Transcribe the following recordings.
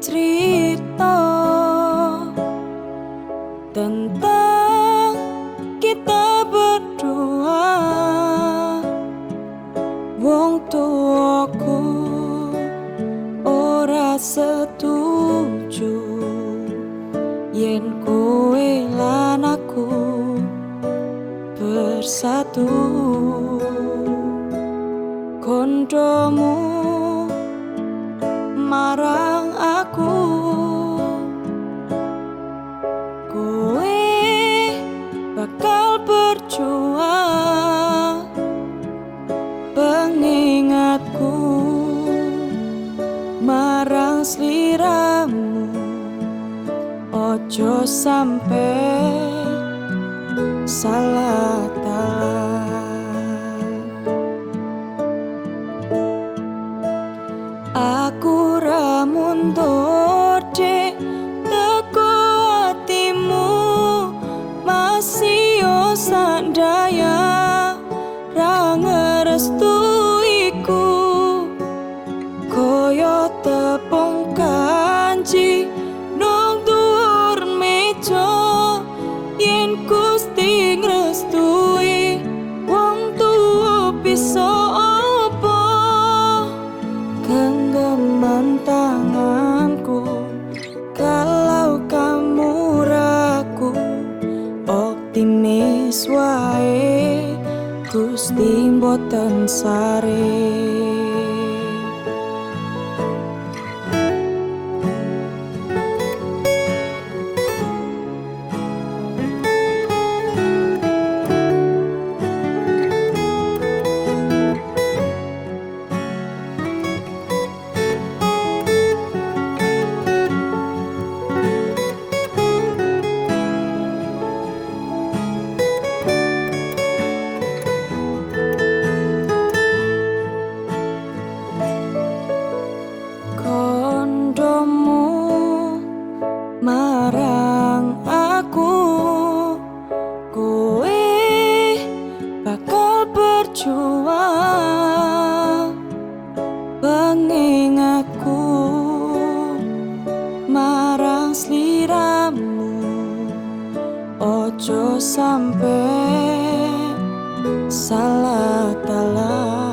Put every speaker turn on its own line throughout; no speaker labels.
cerita tentang kita berdua. Wong tuaku ora setuju yen kowe lan aku bersatu sliramu ojo sampai salah talang aku ramundur dek teko hatimu masih yo sandaya ra ngerestu Gusti mboten sare marang aku kowe bakal berjuang. Pengingatku marang sliramu. Ojo sampai salah talang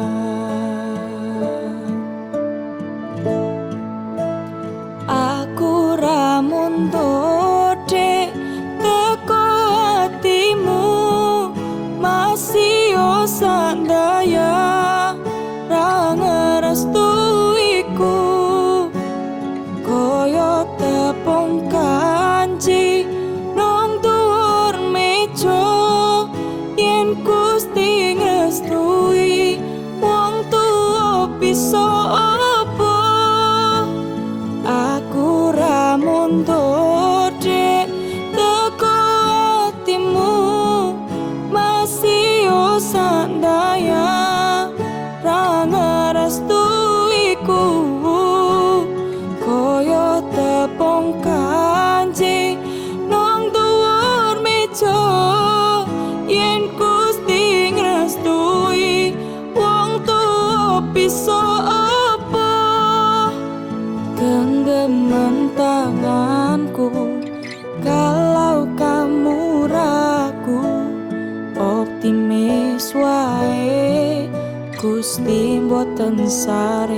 多。Genggaman tanganku kalau kamu ragu optimis wae Gusti mboten sare